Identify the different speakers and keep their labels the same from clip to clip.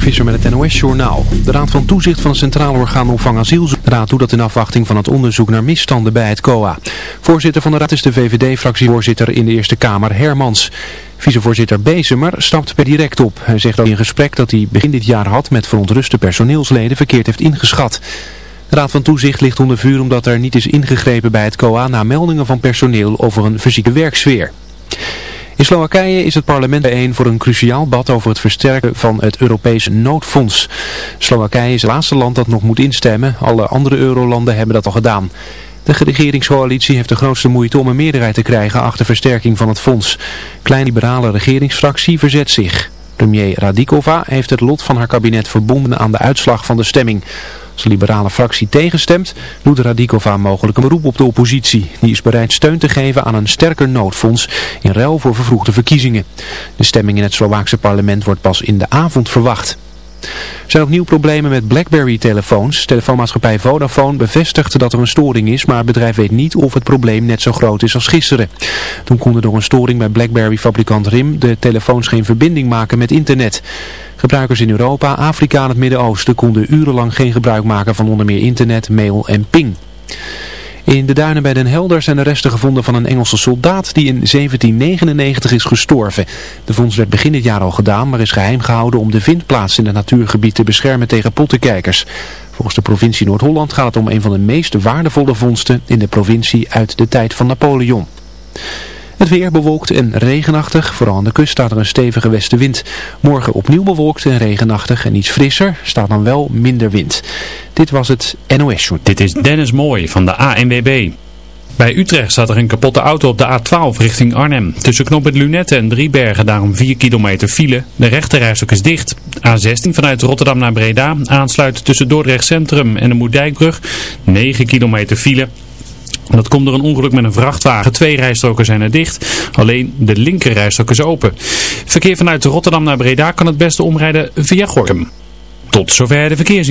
Speaker 1: Mark met het NOS-journaal. De Raad van Toezicht van het Centraal Orgaan Opvang Asiel raad doet dat in afwachting van het onderzoek naar misstanden bij het COA. Voorzitter van de Raad is de VVD-fractievoorzitter in de Eerste Kamer, Hermans. Vicevoorzitter Bezemer stapt per direct op. Hij zegt dat in gesprek dat hij begin dit jaar had met verontruste personeelsleden verkeerd heeft ingeschat. De Raad van Toezicht ligt onder vuur omdat er niet is ingegrepen bij het COA na meldingen van personeel over een fysieke werksfeer. In Slowakije is het parlement bijeen voor een cruciaal bad over het versterken van het Europese noodfonds. Slowakije is het laatste land dat nog moet instemmen. Alle andere eurolanden hebben dat al gedaan. De regeringscoalitie heeft de grootste moeite om een meerderheid te krijgen achter versterking van het fonds. Klein liberale regeringsfractie verzet zich. Premier Radikova heeft het lot van haar kabinet verbonden aan de uitslag van de stemming. De liberale fractie tegenstemt, doet Radikova mogelijk een beroep op de oppositie. Die is bereid steun te geven aan een sterker noodfonds in ruil voor vervroegde verkiezingen. De stemming in het Slovaakse parlement wordt pas in de avond verwacht. Er zijn opnieuw problemen met BlackBerry-telefoons. Telefoonmaatschappij Vodafone bevestigt dat er een storing is, maar het bedrijf weet niet of het probleem net zo groot is als gisteren. Toen konden door een storing bij BlackBerry-fabrikant RIM de telefoons geen verbinding maken met internet. Gebruikers in Europa, Afrika en het Midden-Oosten konden urenlang geen gebruik maken van onder meer internet, mail en ping. In de duinen bij Den Helder zijn de resten gevonden van een Engelse soldaat die in 1799 is gestorven. De vondst werd begin dit jaar al gedaan, maar is geheim gehouden om de vindplaats in het natuurgebied te beschermen tegen pottenkijkers. Volgens de provincie Noord-Holland gaat het om een van de meest waardevolle vondsten in de provincie uit de tijd van Napoleon. Het weer bewolkt en regenachtig. Vooral aan de kust staat er een stevige westenwind. Morgen opnieuw bewolkt en regenachtig en iets frisser. Staat dan wel minder wind. Dit was het NOS.
Speaker 2: Dit is Dennis Mooij van de ANWB. Bij Utrecht staat er een kapotte auto op de A12 richting Arnhem. Tussen knooppunt Lunette en Driebergen daarom 4 kilometer file. De rechterrijstok is dicht. A16 vanuit Rotterdam naar Breda aansluit tussen Dordrecht Centrum en de Moerdijkbrug. 9 kilometer file. Dat komt door een ongeluk met een vrachtwagen. Twee rijstroken zijn er dicht. Alleen de linker rijstrook is open. Verkeer vanuit Rotterdam naar Breda kan het beste omrijden via Gorkum. Tot zover de verkeers.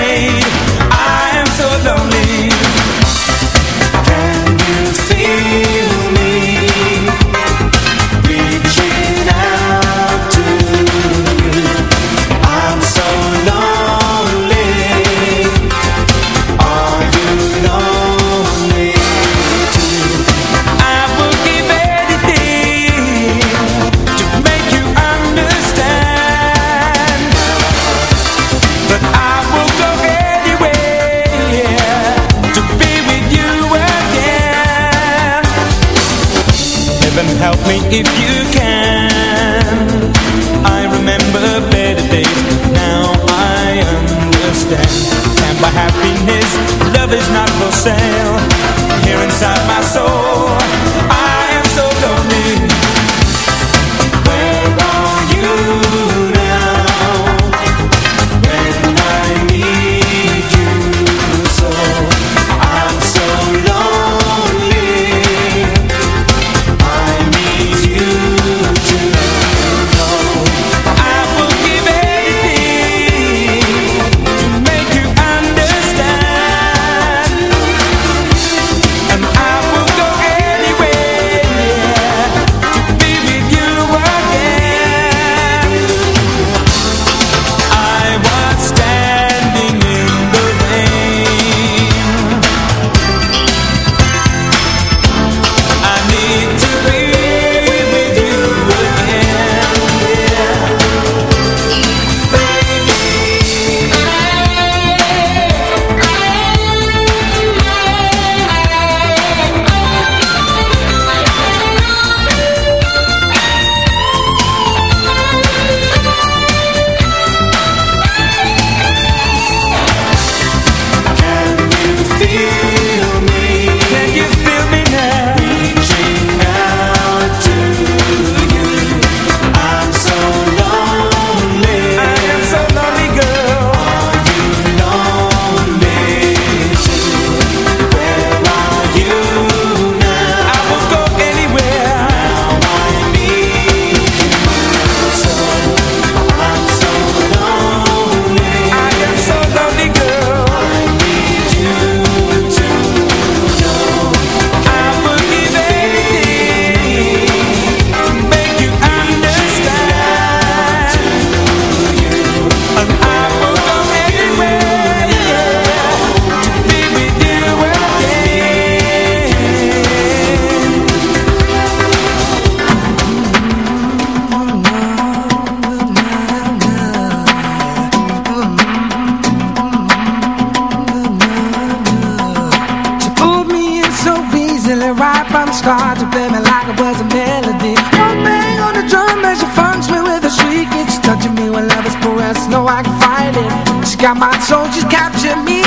Speaker 3: Got my soldiers capture me.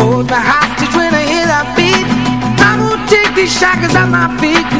Speaker 3: Hold the hostage when I hear that beat. I won't take these shackles off my feet.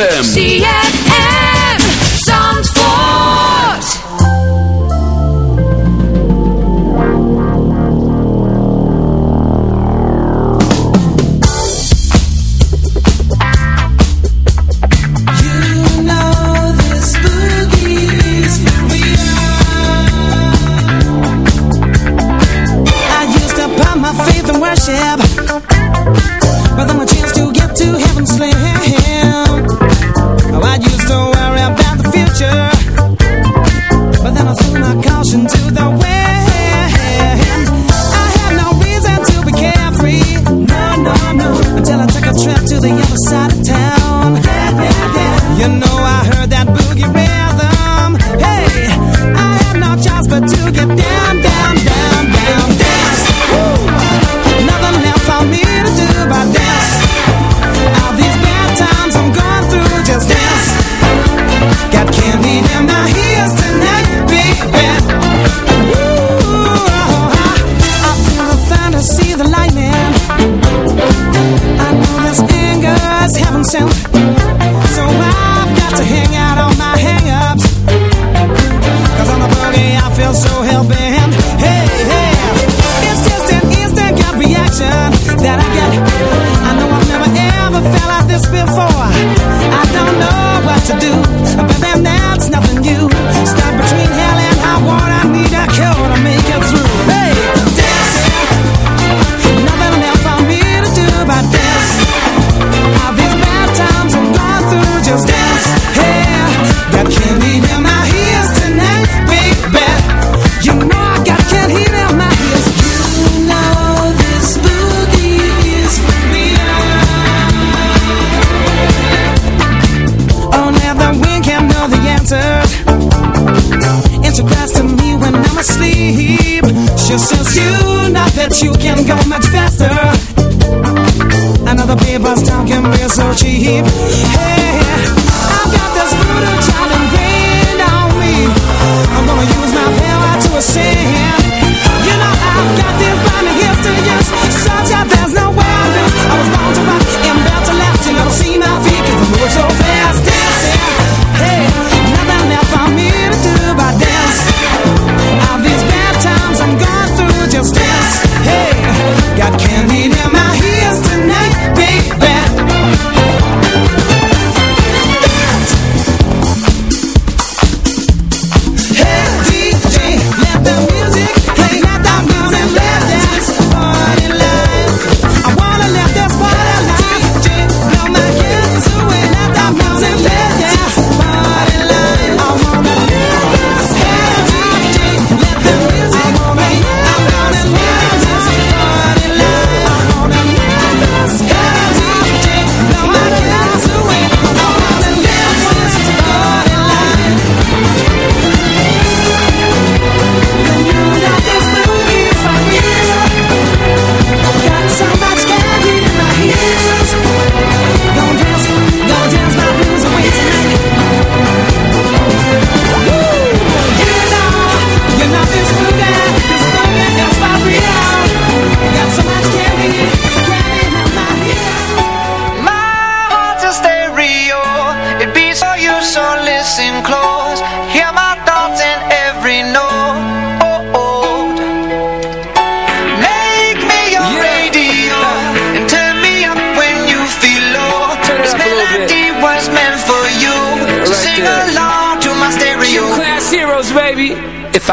Speaker 4: ZFM.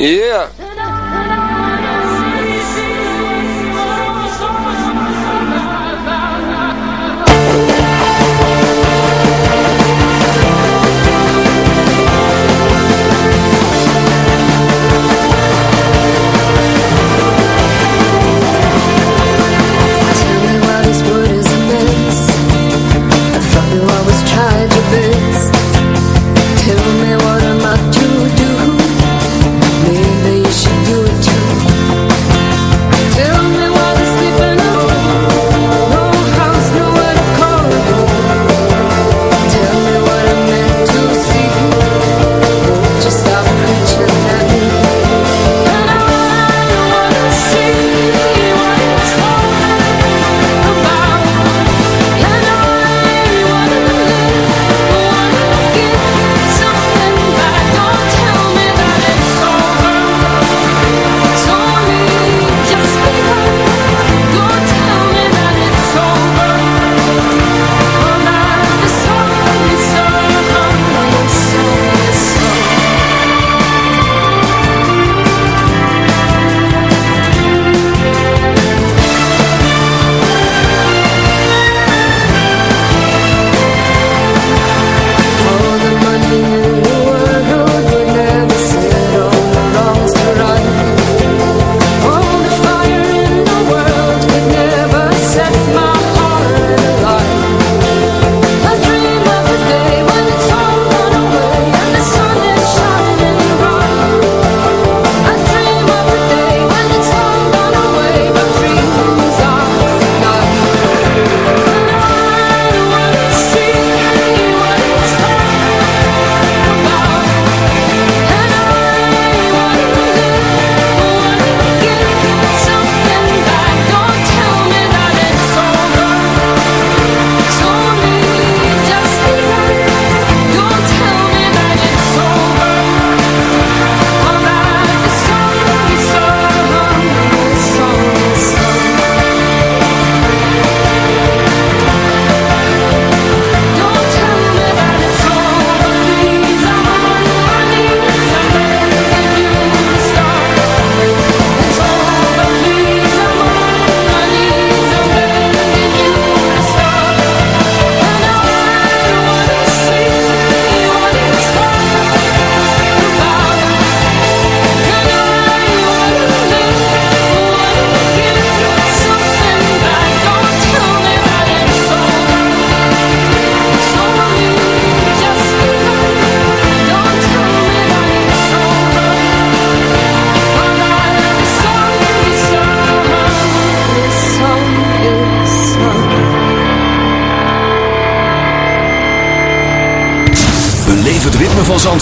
Speaker 5: Yeah.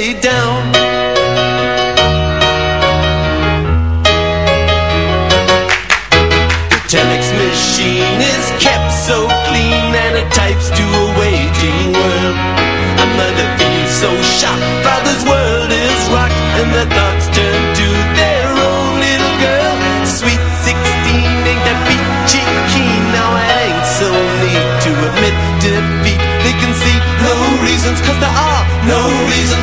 Speaker 6: day down. telex machine is kept so clean and it types to a waging world. A mother feels so shocked, father's world is rocked, and the thoughts turn to their own little girl. Sweet 16, ain't that peachy keen? Now it ain't so neat to admit defeat. They can see no reasons, cause there are no reasons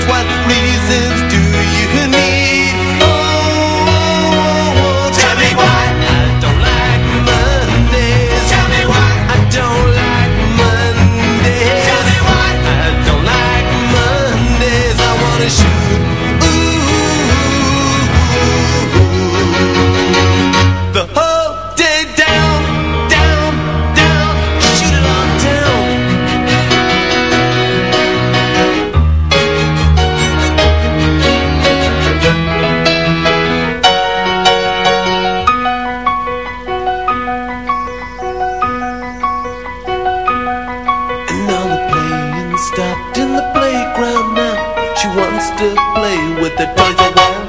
Speaker 6: the toys are while.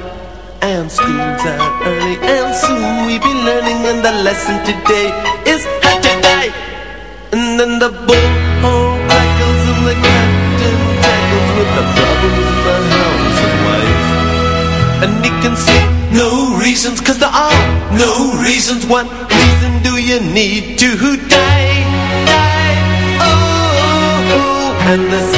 Speaker 6: And school's out early, and soon we'll be learning. And the lesson today is how to die. And then the bullhorn crackles and the captain tackles with the problems in the house and wife. And he can see no reasons, cause there are no reasons. What reason do you need to die? Die, oh, oh. oh. and the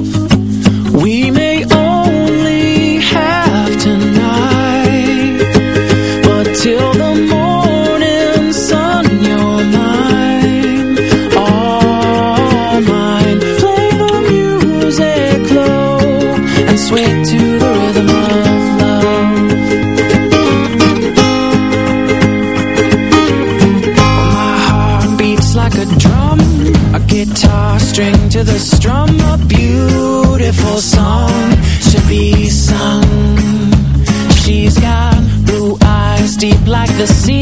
Speaker 7: The sea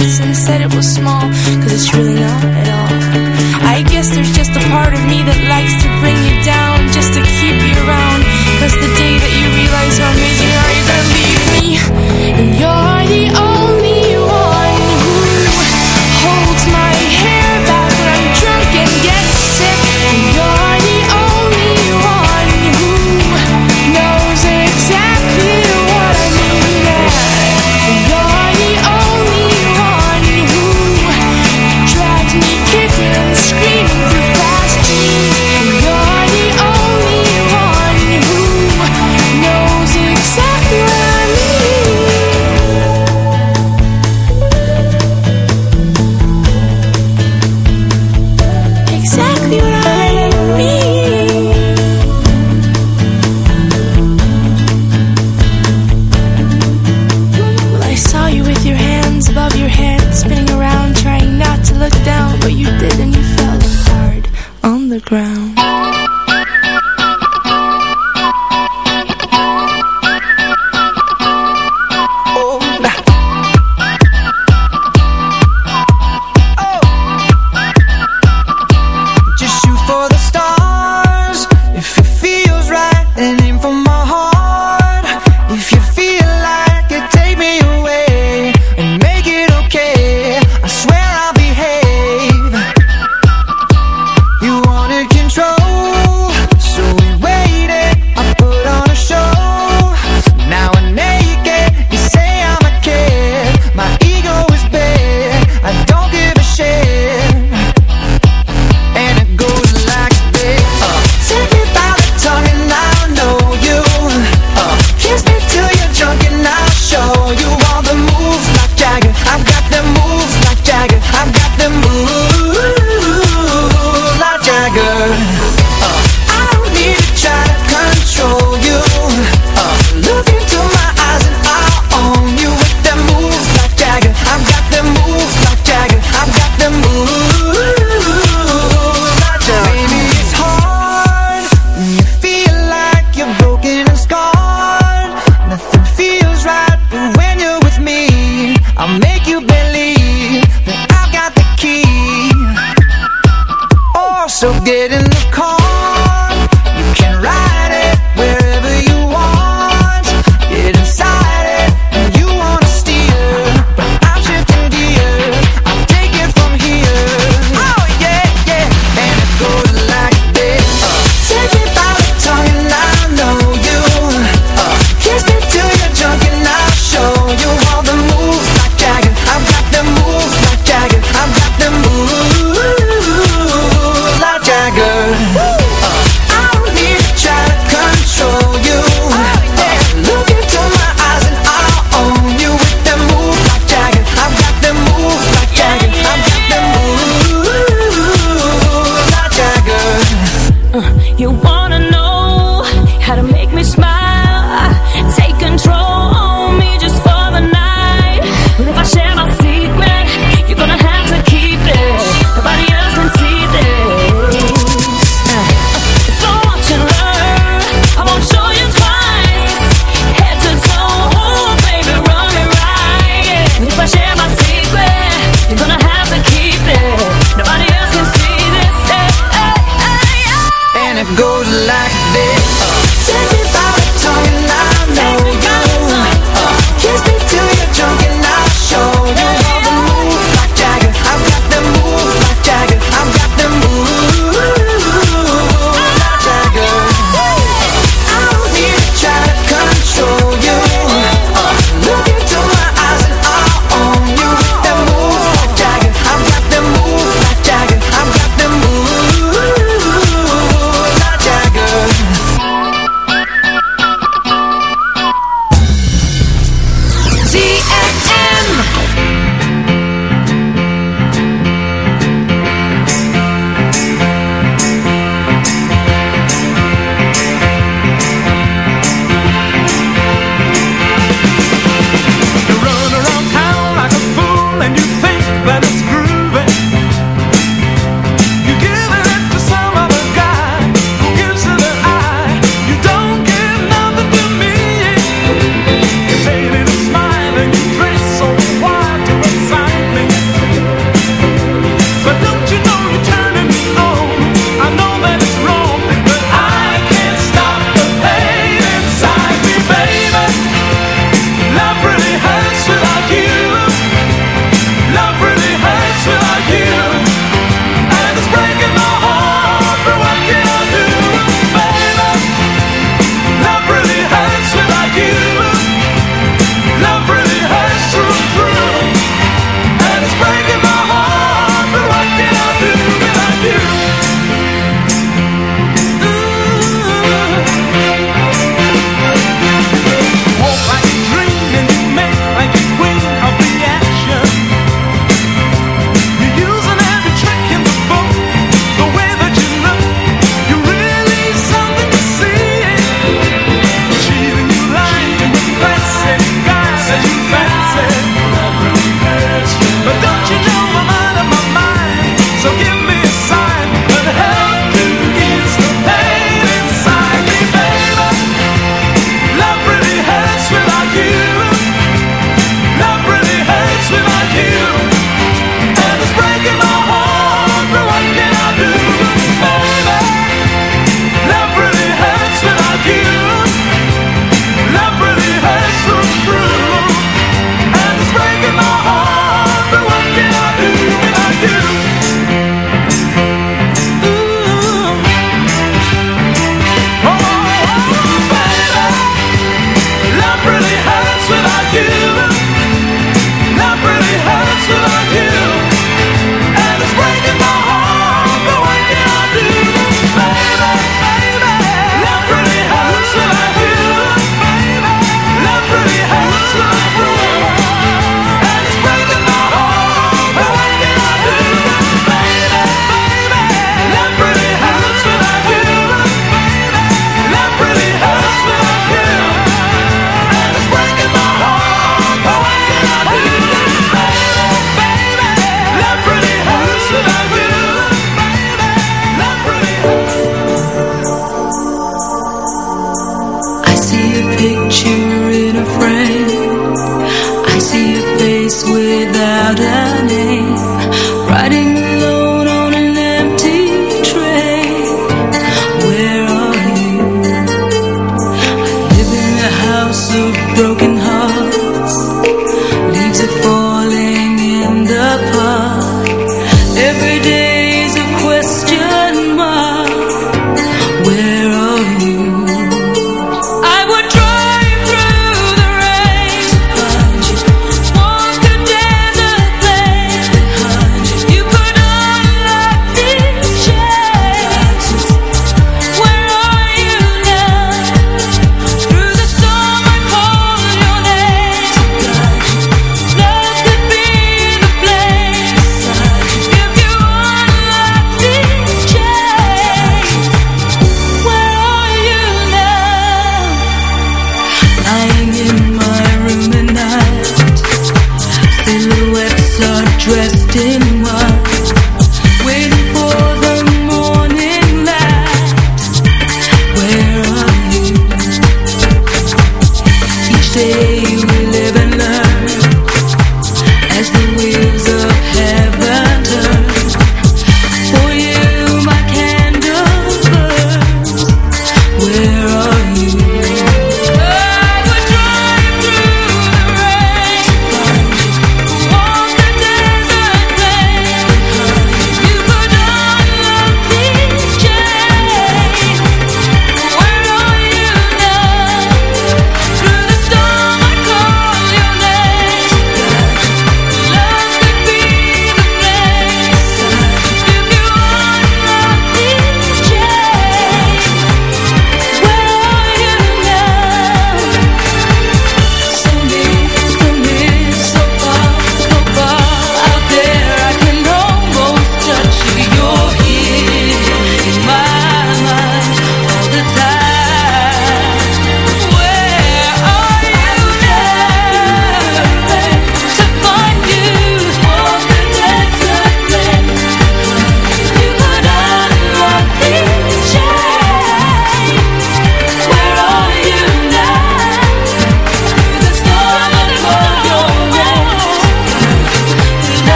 Speaker 7: and
Speaker 8: said it was small, cause it's really not at all.